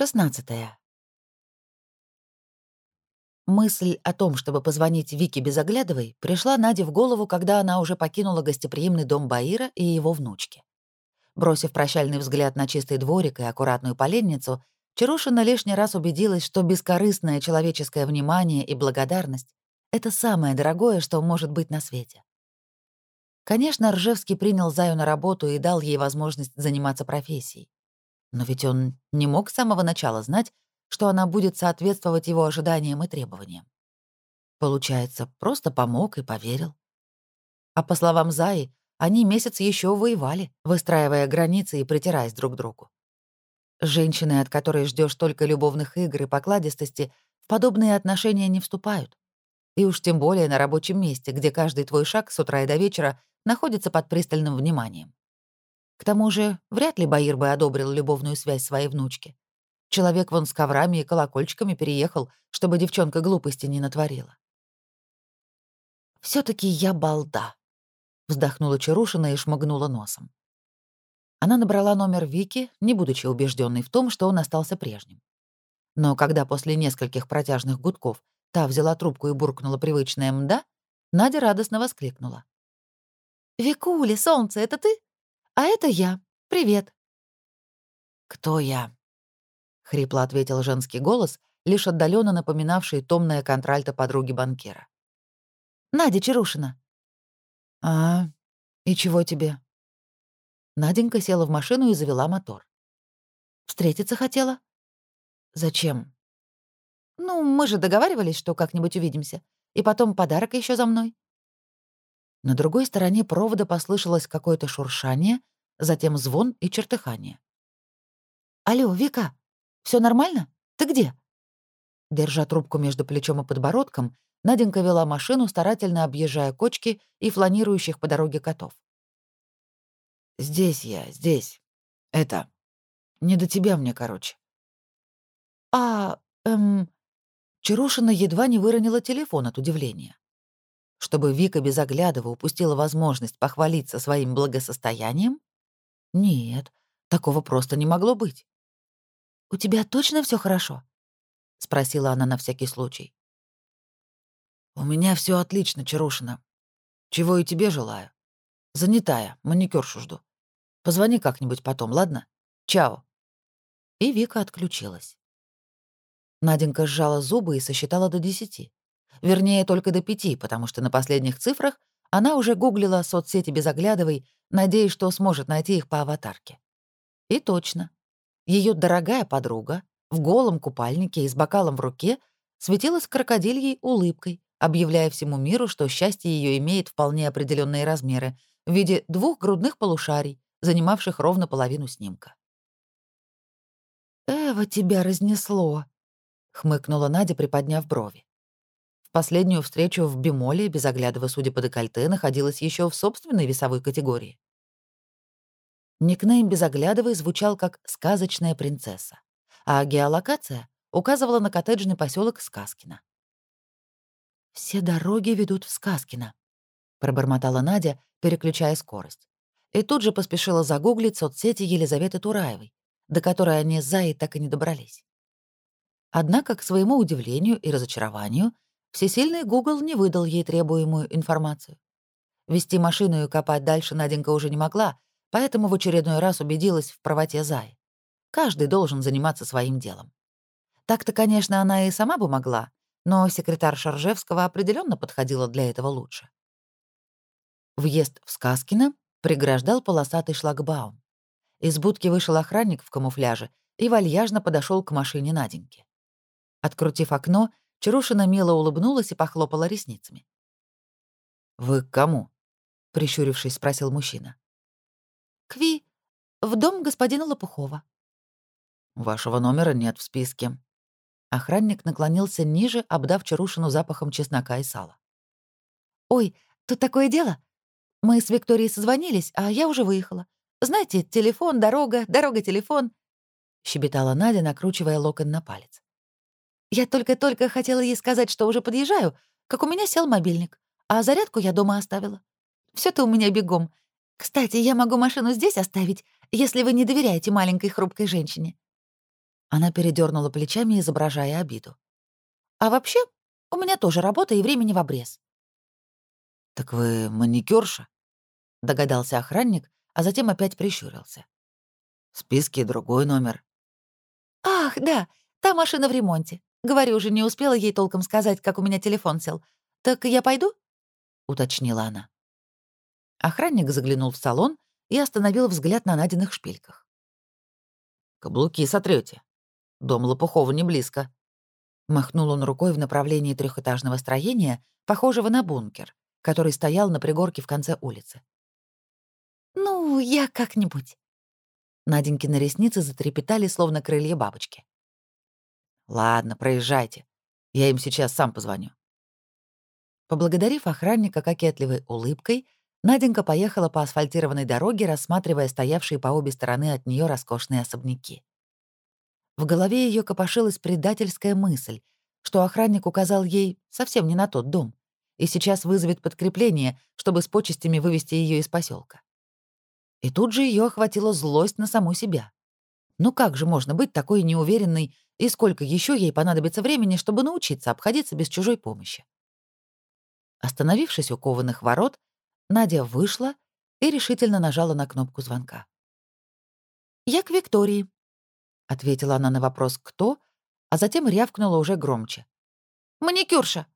16. Мысль о том, чтобы позвонить Вике Безоглядовой, пришла Наде в голову, когда она уже покинула гостеприимный дом Баира и его внучки. Бросив прощальный взгляд на чистый дворик и аккуратную поленницу, Чарушина лишний раз убедилась, что бескорыстное человеческое внимание и благодарность — это самое дорогое, что может быть на свете. Конечно, Ржевский принял Заю на работу и дал ей возможность заниматься профессией. Но ведь он не мог с самого начала знать, что она будет соответствовать его ожиданиям и требованиям. Получается, просто помог и поверил. А по словам Заи, они месяц еще воевали, выстраивая границы и притираясь друг к другу. Женщины, от которой ждешь только любовных игр и покладистости, в подобные отношения не вступают. И уж тем более на рабочем месте, где каждый твой шаг с утра и до вечера находится под пристальным вниманием. К тому же, вряд ли Баир бы одобрил любовную связь своей внучки. Человек вон с коврами и колокольчиками переехал, чтобы девчонка глупости не натворила. все таки я балда», — вздохнула Чарушина и шмыгнула носом. Она набрала номер Вики, не будучи убежденной в том, что он остался прежним. Но когда после нескольких протяжных гудков та взяла трубку и буркнула привычное «мда», Надя радостно воскликнула. «Викуля, солнце, это ты?» «А это я. Привет». «Кто я?» — хрипло ответил женский голос, лишь отдаленно напоминавший томное контральто подруги банкира. «Надя Чарушина». «А, и чего тебе?» Наденька села в машину и завела мотор. «Встретиться хотела?» «Зачем?» «Ну, мы же договаривались, что как-нибудь увидимся. И потом подарок еще за мной». На другой стороне провода послышалось какое-то шуршание, затем звон и чертыхание. «Алло, Вика, все нормально? Ты где?» Держа трубку между плечом и подбородком, Наденька вела машину, старательно объезжая кочки и фланирующих по дороге котов. «Здесь я, здесь. Это... Не до тебя мне, короче». «А, эм...» Чарушина едва не выронила телефон от удивления. Чтобы Вика Безоглядова упустила возможность похвалиться своим благосостоянием? Нет, такого просто не могло быть. «У тебя точно все хорошо?» — спросила она на всякий случай. «У меня все отлично, Чарушина. Чего и тебе желаю. Занятая, маникюршу жду. Позвони как-нибудь потом, ладно? Чао». И Вика отключилась. Наденька сжала зубы и сосчитала до десяти. Вернее, только до пяти, потому что на последних цифрах она уже гуглила соцсети безоглядовой, надеясь, что сможет найти их по аватарке. И точно. Ее дорогая подруга в голом купальнике и с бокалом в руке светилась крокодильей улыбкой, объявляя всему миру, что счастье ее имеет вполне определенные размеры в виде двух грудных полушарий, занимавших ровно половину снимка. «Эва, тебя разнесло», — хмыкнула Надя, приподняв брови. Последнюю встречу в бемоле, без оглядывая, судя по декольте, находилась еще в собственной весовой категории. Никнейм Безоглядовой звучал как «сказочная принцесса», а геолокация указывала на коттеджный поселок Сказкино. «Все дороги ведут в Сказкино», — пробормотала Надя, переключая скорость. И тут же поспешила загуглить соцсети Елизаветы Тураевой, до которой они с Заей так и не добрались. Однако, к своему удивлению и разочарованию, Всесильный Google не выдал ей требуемую информацию. Вести машину и копать дальше Наденька уже не могла, поэтому в очередной раз убедилась в правоте Зай. Каждый должен заниматься своим делом. Так-то, конечно, она и сама бы могла, но секретарь Шаржевского определенно подходила для этого лучше. Въезд в Сказкино преграждал полосатый шлагбаум. Из будки вышел охранник в камуфляже и вальяжно подошел к машине Наденьки. Открутив окно, Чарушина мило улыбнулась и похлопала ресницами. «Вы к кому?» — прищурившись, спросил мужчина. «Кви, в дом господина Лопухова». «Вашего номера нет в списке». Охранник наклонился ниже, обдав Чарушину запахом чеснока и сала. «Ой, тут такое дело. Мы с Викторией созвонились, а я уже выехала. Знаете, телефон, дорога, дорога-телефон», — щебетала Надя, накручивая локон на палец. Я только-только хотела ей сказать, что уже подъезжаю, как у меня сел мобильник, а зарядку я дома оставила. все то у меня бегом. Кстати, я могу машину здесь оставить, если вы не доверяете маленькой хрупкой женщине». Она передернула плечами, изображая обиду. «А вообще, у меня тоже работа и времени в обрез». «Так вы маникюрша?» — догадался охранник, а затем опять прищурился. «В списке другой номер». «Ах, да, та машина в ремонте. Говорю, уже не успела ей толком сказать, как у меня телефон сел. Так я пойду?» — уточнила она. Охранник заглянул в салон и остановил взгляд на найденных шпильках. «Каблуки сотрете. Дом Лопухова не близко». Махнул он рукой в направлении трехэтажного строения, похожего на бункер, который стоял на пригорке в конце улицы. «Ну, я как-нибудь». Наденькины ресницы затрепетали, словно крылья бабочки. «Ладно, проезжайте. Я им сейчас сам позвоню». Поблагодарив охранника кокетливой улыбкой, Наденька поехала по асфальтированной дороге, рассматривая стоявшие по обе стороны от нее роскошные особняки. В голове ее копошилась предательская мысль, что охранник указал ей совсем не на тот дом и сейчас вызовет подкрепление, чтобы с почестями вывести ее из поселка. И тут же ее охватила злость на саму себя. Ну как же можно быть такой неуверенной, и сколько еще ей понадобится времени, чтобы научиться обходиться без чужой помощи? Остановившись у кованых ворот, Надя вышла и решительно нажала на кнопку звонка. «Я к Виктории», — ответила она на вопрос «кто?», а затем рявкнула уже громче. «Маникюрша,